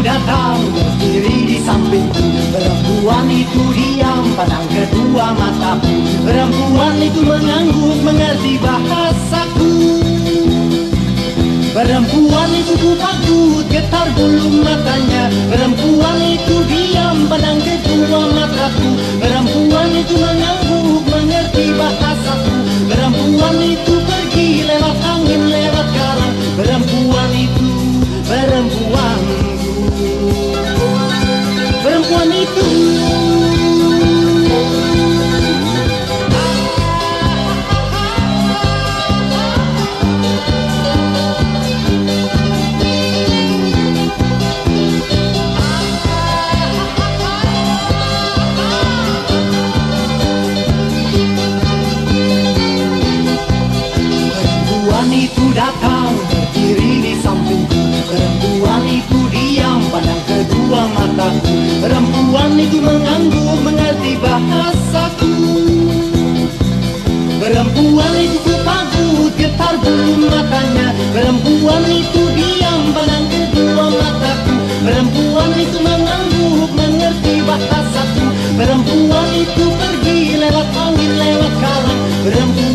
datang berdiri di sampingku Perempuan itu diam pandang kedua mataku Perempuan itu mengangguk mengerti bahasaku. Perempuan itu ku takut getar bulu matanya. Perempuan itu diam pandang kedua mataku. Perempuan itu mengangguk datang berdiri di sampingku. Perempuan itu diam pandang kedua mataku. Perempuan itu mengangguk mengerti bahasaku. Perempuan itu ku takut getar bulu matanya. Perempuan itu diam pandang kedua mataku. Perempuan itu mengangguk mengerti bahasaku. Perempuan itu pergi lewat angin lewat karang. Perempuan